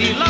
lady love.